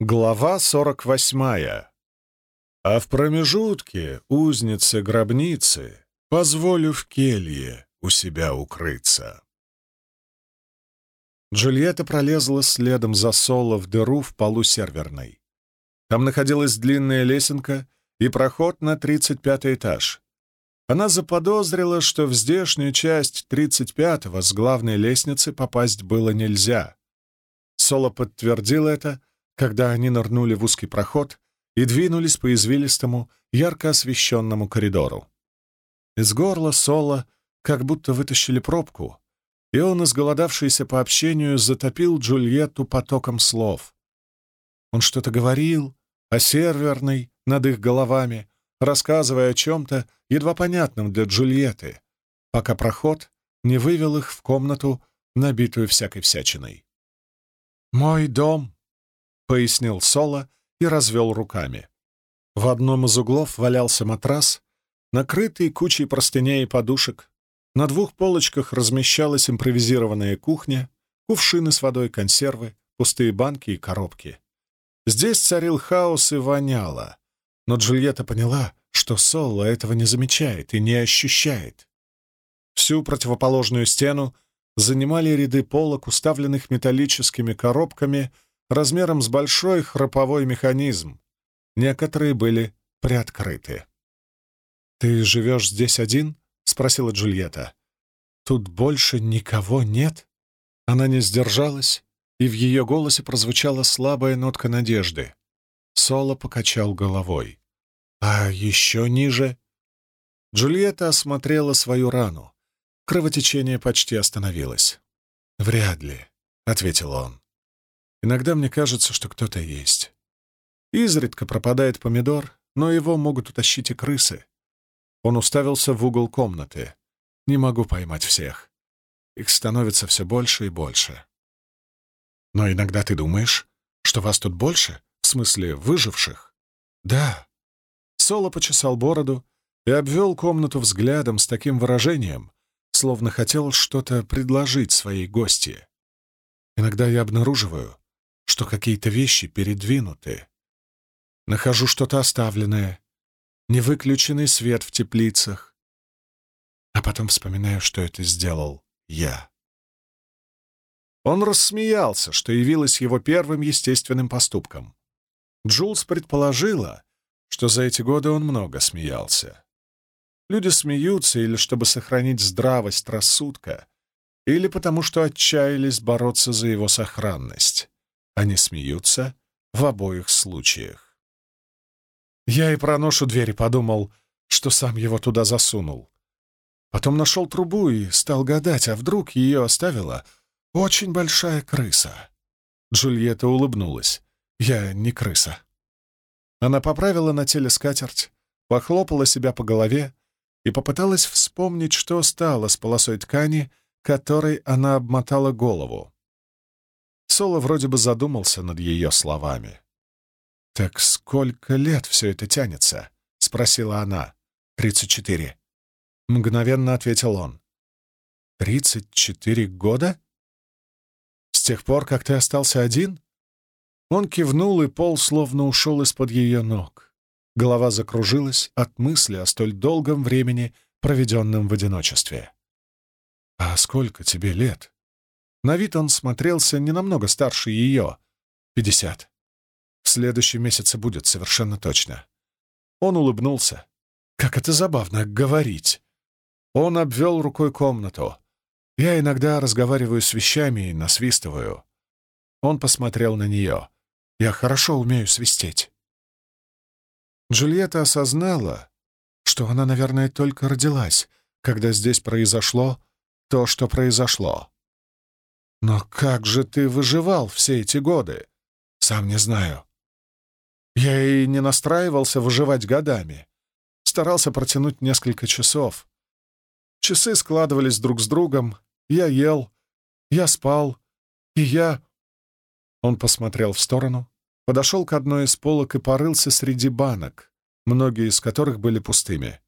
Глава сорок восьмая. А в промежутке, узнице гробницы, позволю в келье у себя укрыться. Джульетта пролезла следом за Соло в дыру в полу серверной. Там находилась длинная лесенка и проход на тридцать пятый этаж. Она заподозрила, что в здешнюю часть тридцать пятого с главной лестницы попасть было нельзя. Соло подтвердил это — когда они нырнули в узкий проход и двинулись по извилистому, ярко освещенному коридору. Из горла Соло как будто вытащили пробку, и он, изголодавшийся по общению, затопил Джульетту потоком слов. Он что-то говорил о серверной над их головами, рассказывая о чем-то, едва понятном для Джульетты, пока проход не вывел их в комнату, набитую всякой всячиной. «Мой дом», — пояснил Соло и развел руками. В одном из углов валялся матрас, накрытый кучей простыней и подушек. На двух полочках размещалась импровизированная кухня, кувшины с водой, консервы, пустые банки и коробки. Здесь царил хаос и воняло, но Джульетта поняла, что Соло этого не замечает и не ощущает. Всю противоположную стену занимали ряды полок, уставленных металлическими коробками — размером с большой храповой механизм. Некоторые были приоткрыты. «Ты живешь здесь один?» — спросила Джульетта. «Тут больше никого нет?» Она не сдержалась, и в ее голосе прозвучала слабая нотка надежды. Соло покачал головой. «А еще ниже?» Джульетта осмотрела свою рану. Кровотечение почти остановилось. «Вряд ли», — ответил он. Иногда мне кажется, что кто-то есть. Изредка пропадает помидор, но его могут утащить и крысы. Он уставился в угол комнаты. Не могу поймать всех. Их становится все больше и больше. Но иногда ты думаешь, что вас тут больше, в смысле выживших? Да. Соло почесал бороду и обвел комнату взглядом с таким выражением, словно хотел что-то предложить своей гости. Иногда я обнаруживаю, что какие-то вещи передвинуты. Нахожу что-то оставленное, невыключенный свет в теплицах. А потом вспоминаю, что это сделал я. Он рассмеялся, что явилось его первым естественным поступком. Джулс предположила, что за эти годы он много смеялся. Люди смеются или чтобы сохранить здравость рассудка, или потому что отчаялись бороться за его сохранность. Они смеются в обоих случаях. Я и про ношу двери подумал, что сам его туда засунул. Потом нашел трубу и стал гадать, а вдруг ее оставила очень большая крыса. Джульетта улыбнулась. «Я не крыса». Она поправила на теле скатерть, похлопала себя по голове и попыталась вспомнить, что стало с полосой ткани, которой она обмотала голову. Соло вроде бы задумался над ее словами. «Так сколько лет все это тянется?» — спросила она. «Тридцать четыре». Мгновенно ответил он. «Тридцать четыре года? С тех пор, как ты остался один?» Он кивнул, и пол словно ушел из-под ее ног. Голова закружилась от мысли о столь долгом времени, проведенном в одиночестве. «А сколько тебе лет?» На вид он смотрелся не намного старше ее. Пятьдесят. В следующем месяце будет совершенно точно. Он улыбнулся. Как это забавно говорить. Он обвел рукой комнату. Я иногда разговариваю с вещами и насвистываю. Он посмотрел на нее. Я хорошо умею свистеть. Джульетта осознала, что она, наверное, только родилась, когда здесь произошло то, что произошло. Но как же ты выживал все эти годы? Сам не знаю. Я и не настраивался выживать годами. Старался протянуть несколько часов. Часы складывались друг с другом. Я ел, я спал, и я... Он посмотрел в сторону, подошел к одной из полок и порылся среди банок, многие из которых были пустыми.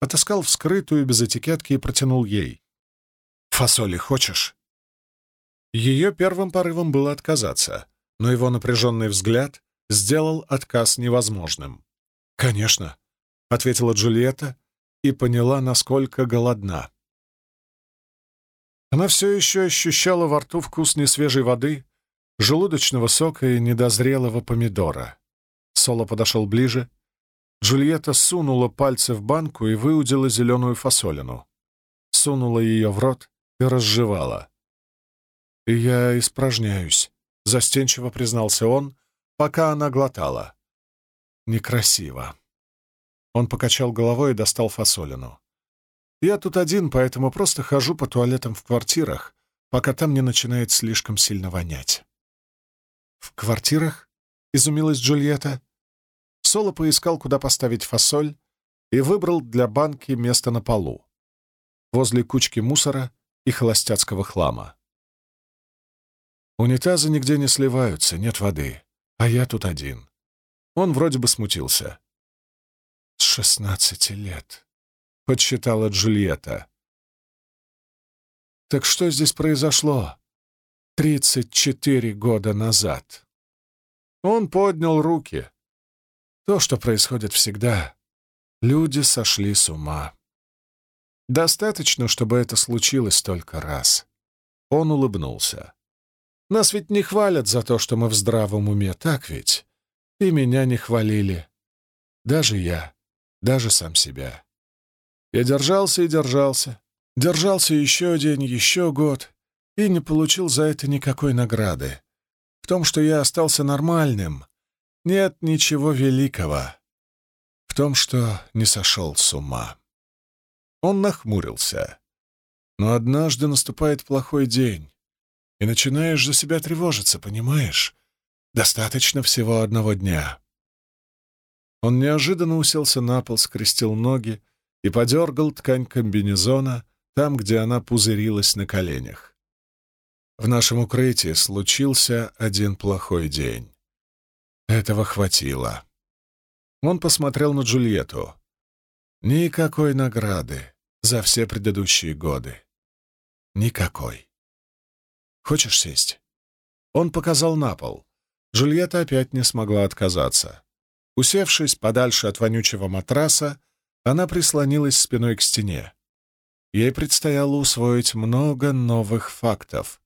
Отыскал вскрытую без этикетки и протянул ей. «Фасоли хочешь?» Ее первым порывом было отказаться, но его напряженный взгляд сделал отказ невозможным. «Конечно», — ответила Джульетта и поняла, насколько голодна. Она все еще ощущала во рту вкус несвежей воды, желудочного сока и недозрелого помидора. Соло подошел ближе. Джульетта сунула пальцы в банку и выудила зеленую фасолину. Сунула ее в рот и разжевала. «И я испражняюсь», — застенчиво признался он, пока она глотала. «Некрасиво». Он покачал головой и достал фасолину. «Я тут один, поэтому просто хожу по туалетам в квартирах, пока там не начинает слишком сильно вонять». «В квартирах?» — изумилась Джульетта. Соло поискал, куда поставить фасоль, и выбрал для банки место на полу, возле кучки мусора и холостяцкого хлама. Унитазы нигде не сливаются, нет воды, а я тут один. Он вроде бы смутился. «С шестнадцати лет», — подсчитала Джульетта. «Так что здесь произошло тридцать четыре года назад?» Он поднял руки. То, что происходит всегда. Люди сошли с ума. Достаточно, чтобы это случилось только раз. Он улыбнулся. Нас ведь не хвалят за то, что мы в здравом уме, так ведь? И меня не хвалили. Даже я, даже сам себя. Я держался и держался. Держался еще день, еще год, и не получил за это никакой награды. В том, что я остался нормальным, нет ничего великого. В том, что не сошел с ума. Он нахмурился. Но однажды наступает плохой день, и начинаешь за себя тревожиться, понимаешь? Достаточно всего одного дня. Он неожиданно уселся на пол, скрестил ноги и подергал ткань комбинезона там, где она пузырилась на коленях. В нашем укрытии случился один плохой день. Этого хватило. Он посмотрел на Джульетту. Никакой награды за все предыдущие годы. Никакой. Хочешь сесть? Он показал на пол. Джульетта опять не смогла отказаться. Усевшись подальше от вонючего матраса, она прислонилась спиной к стене. Ей предстояло усвоить много новых фактов.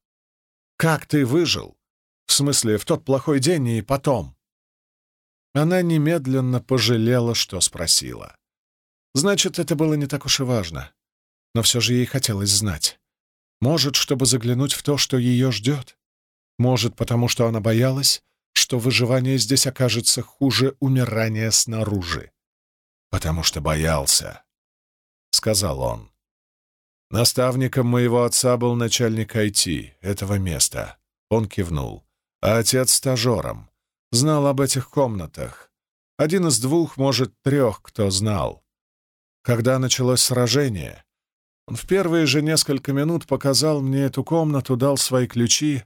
«Как ты выжил? В смысле, в тот плохой день и потом?» Она немедленно пожалела, что спросила. Значит, это было не так уж и важно. Но все же ей хотелось знать. Может, чтобы заглянуть в то, что ее ждет. Может, потому что она боялась, что выживание здесь окажется хуже умирания снаружи. Потому что боялся, — сказал он. Наставником моего отца был начальник IT этого места. Он кивнул. А отец стажером знал об этих комнатах. Один из двух, может, трех, кто знал. Когда началось сражение, он в первые же несколько минут показал мне эту комнату, дал свои ключи.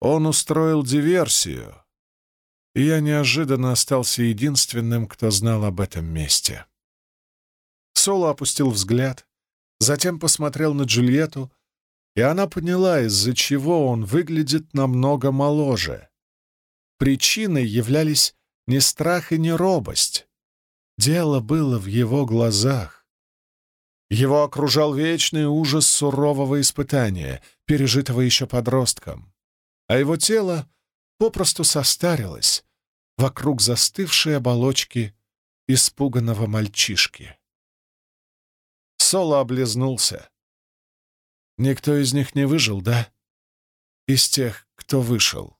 Он устроил диверсию, и я неожиданно остался единственным, кто знал об этом месте. Соло опустил взгляд, затем посмотрел на Джульетту, и она поняла, из-за чего он выглядит намного моложе. Причиной являлись не страх и не робость. Дело было в его глазах. Его окружал вечный ужас сурового испытания, пережитого еще подростком. А его тело попросту состарилось вокруг застывшей оболочки испуганного мальчишки. Соло облизнулся. Никто из них не выжил, да? Из тех, кто вышел.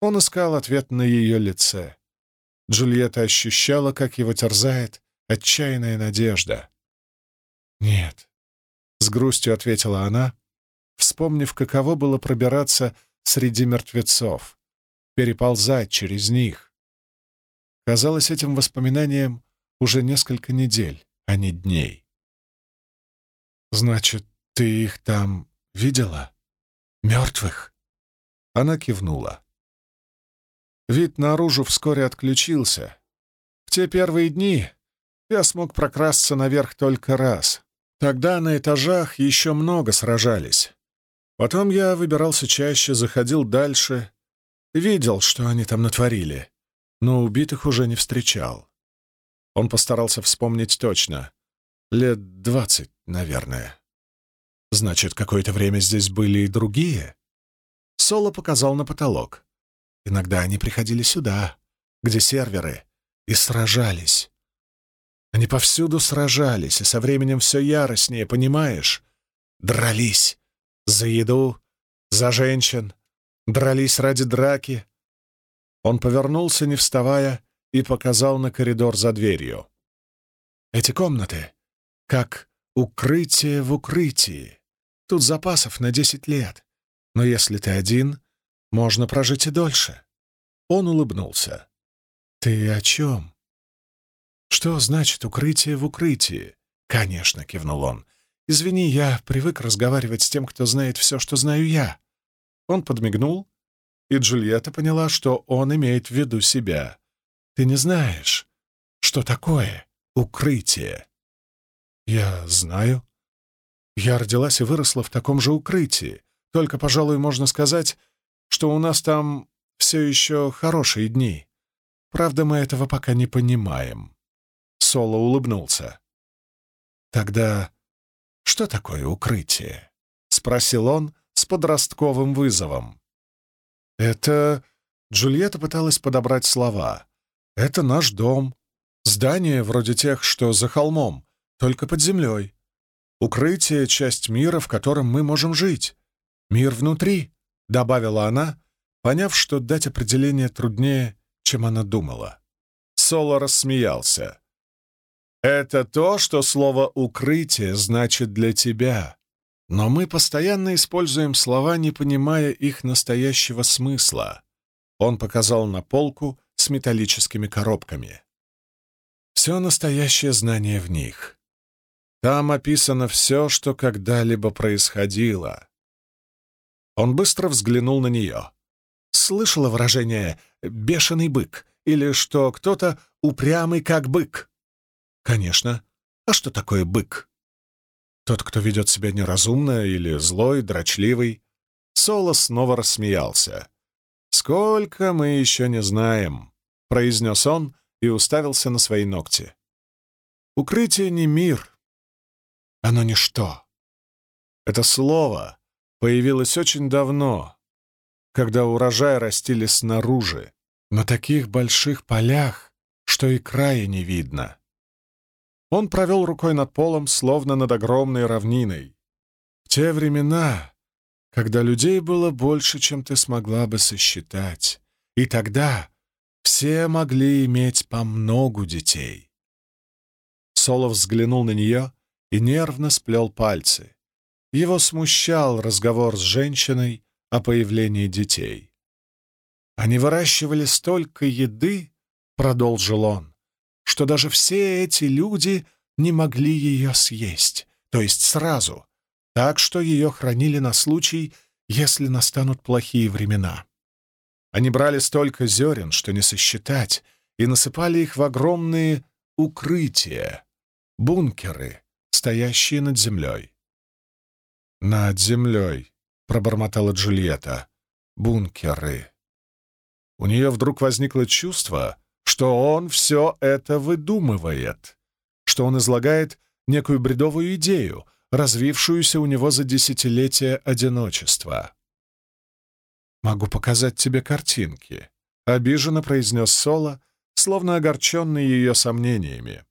Он искал ответ на ее лице. Джульетта ощущала, как его терзает отчаянная надежда. «Нет», — с грустью ответила она, вспомнив, каково было пробираться среди мертвецов, переползать через них. Казалось, этим воспоминанием уже несколько недель, а не дней. «Значит, ты их там видела? Мертвых?» Она кивнула. Вид наружу вскоре отключился. В те первые дни я смог прокрасться наверх только раз. Тогда на этажах еще много сражались. Потом я выбирался чаще, заходил дальше, Видел, что они там натворили, но убитых уже не встречал. Он постарался вспомнить точно. Лет двадцать, наверное. Значит, какое-то время здесь были и другие? Соло показал на потолок. Иногда они приходили сюда, где серверы, и сражались. Они повсюду сражались, и со временем все яростнее, понимаешь? Дрались. За еду, за женщин. Дрались ради драки. Он повернулся, не вставая, и показал на коридор за дверью. Эти комнаты как укрытие в укрытии. Тут запасов на десять лет. Но если ты один, можно прожить и дольше. Он улыбнулся. «Ты о чем?» «Что значит укрытие в укрытии?» «Конечно», — кивнул он. «Извини, я привык разговаривать с тем, кто знает все, что знаю я». Он подмигнул, и Джульетта поняла, что он имеет в виду себя. «Ты не знаешь, что такое укрытие?» «Я знаю. Я родилась и выросла в таком же укрытии. Только, пожалуй, можно сказать, что у нас там все еще хорошие дни. Правда, мы этого пока не понимаем». Соло улыбнулся. «Тогда что такое укрытие?» — спросил он с подростковым вызовом. «Это...» — Джульетта пыталась подобрать слова. «Это наш дом. Здание вроде тех, что за холмом, только под землей. Укрытие — часть мира, в котором мы можем жить. Мир внутри», — добавила она, поняв, что дать определение труднее, чем она думала. Соло рассмеялся. «Это то, что слово «укрытие» значит для тебя. Но мы постоянно используем слова, не понимая их настоящего смысла». Он показал на полку с металлическими коробками. Все настоящее знание в них. Там описано все, что когда-либо происходило. Он быстро взглянул на нее. Слышала выражение «бешеный бык» или что кто-то упрямый как бык? Конечно. А что такое бык? Тот, кто ведет себя неразумно или злой, дрочливый. Соло снова рассмеялся. «Сколько мы еще не знаем», — произнес он и уставился на свои ногти. «Укрытие не мир, оно ничто. Это слово появилось очень давно, когда урожай растили снаружи, на таких больших полях, что и края не видно. Он провел рукой над полом, словно над огромной равниной. В те времена, когда людей было больше, чем ты смогла бы сосчитать, и тогда все могли иметь по многу детей. Солов взглянул на нее и нервно сплел пальцы. Его смущал разговор с женщиной о появлении детей. «Они выращивали столько еды», — продолжил он, «что даже все эти люди не могли ее съесть, то есть сразу, так что ее хранили на случай, если настанут плохие времена. Они брали столько зерен, что не сосчитать, и насыпали их в огромные укрытия, бункеры, стоящие над землей. «Над землей», — пробормотала Джульетта. «Бункеры». У нее вдруг возникло чувство, что он все это выдумывает, что он излагает некую бредовую идею, развившуюся у него за десятилетия одиночества. «Могу показать тебе картинки», — обиженно произнес Соло, словно огорченный ее сомнениями.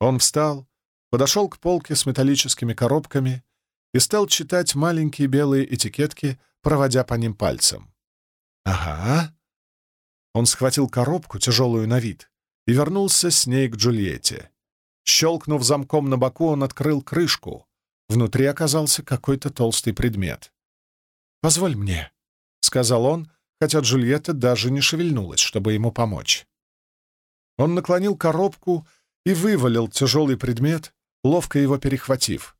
Он встал, подошел к полке с металлическими коробками и стал читать маленькие белые этикетки, проводя по ним пальцем. «Ага». Он схватил коробку, тяжелую на вид, и вернулся с ней к Джульетте. Щелкнув замком на боку, он открыл крышку. Внутри оказался какой-то толстый предмет. «Позволь мне», — сказал он, хотя Джульетта даже не шевельнулась, чтобы ему помочь. Он наклонил коробку и вывалил тяжелый предмет, ловко его перехватив.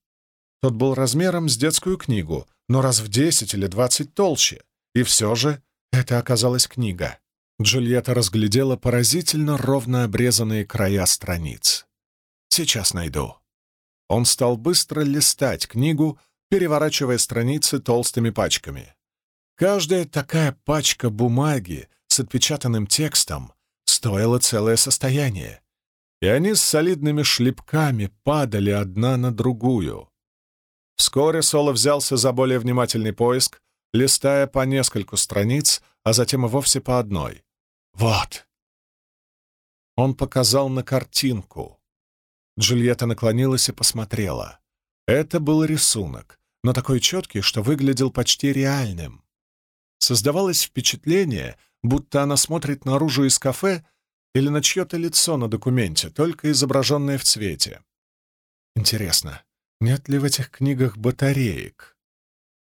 Тот был размером с детскую книгу, но раз в десять или двадцать толще, и все же это оказалась книга. Джульетта разглядела поразительно ровно обрезанные края страниц. «Сейчас найду». Он стал быстро листать книгу, переворачивая страницы толстыми пачками. Каждая такая пачка бумаги с отпечатанным текстом стоила целое состояние, и они с солидными шлепками падали одна на другую. Вскоре Соло взялся за более внимательный поиск, листая по нескольку страниц, а затем и вовсе по одной. «Вот!» Он показал на картинку. Джульетта наклонилась и посмотрела. Это был рисунок, но такой четкий, что выглядел почти реальным. Создавалось впечатление, будто она смотрит наружу из кафе или на чье-то лицо на документе, только изображенное в цвете. Интересно, нет ли в этих книгах батареек?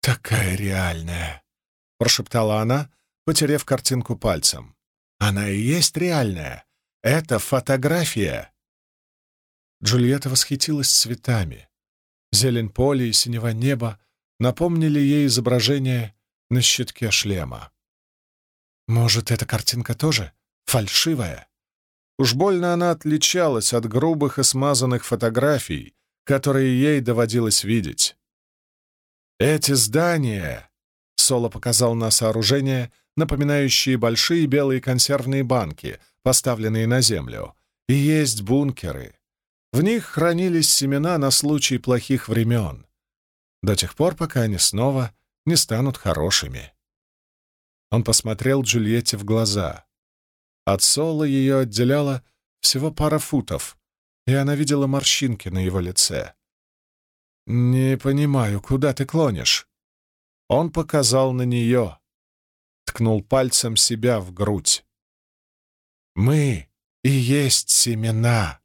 «Такая реальная!» — прошептала она, потеряв картинку пальцем. «Она и есть реальная! Это фотография!» Джульетта восхитилась цветами. Зелень поля и синего неба напомнили ей изображение на щитке шлема. Может, эта картинка тоже фальшивая? Уж больно она отличалась от грубых и смазанных фотографий, которые ей доводилось видеть. «Эти здания», — Соло показал на сооружения, напоминающие большие белые консервные банки, поставленные на землю, и есть бункеры, в них хранились семена на случай плохих времен, до тех пор, пока они снова не станут хорошими. Он посмотрел Джульетте в глаза. От Соло ее отделяло всего пара футов, и она видела морщинки на его лице. «Не понимаю, куда ты клонишь?» Он показал на нее, ткнул пальцем себя в грудь. «Мы и есть семена!»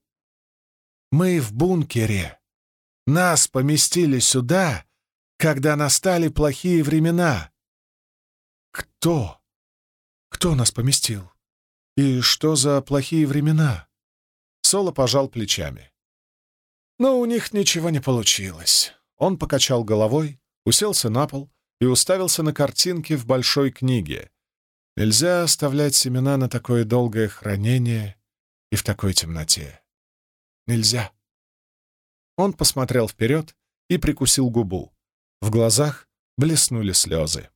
Мы в бункере. Нас поместили сюда, когда настали плохие времена. Кто? Кто нас поместил? И что за плохие времена? Соло пожал плечами. Но у них ничего не получилось. Он покачал головой, уселся на пол и уставился на картинки в большой книге. Нельзя оставлять семена на такое долгое хранение и в такой темноте. Нельзя. Он посмотрел вперед и прикусил губу. В глазах блеснули слезы.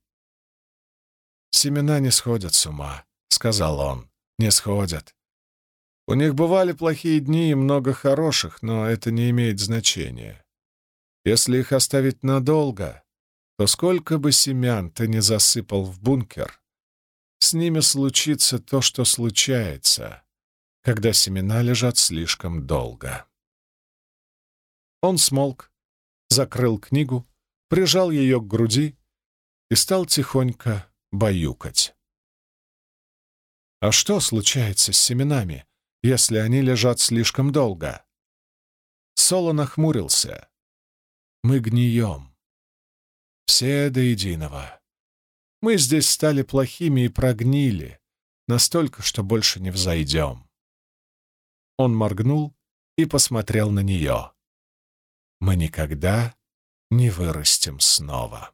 «Семена не сходят с ума», — сказал он. «Не сходят. У них бывали плохие дни и много хороших, но это не имеет значения. Если их оставить надолго, то сколько бы семян ты не засыпал в бункер, с ними случится то, что случается когда семена лежат слишком долго. Он смолк, закрыл книгу, прижал ее к груди и стал тихонько баюкать. А что случается с семенами, если они лежат слишком долго? Соло нахмурился. Мы гнием. Все до единого. Мы здесь стали плохими и прогнили, настолько, что больше не взойдем. Он моргнул и посмотрел на нее. «Мы никогда не вырастем снова».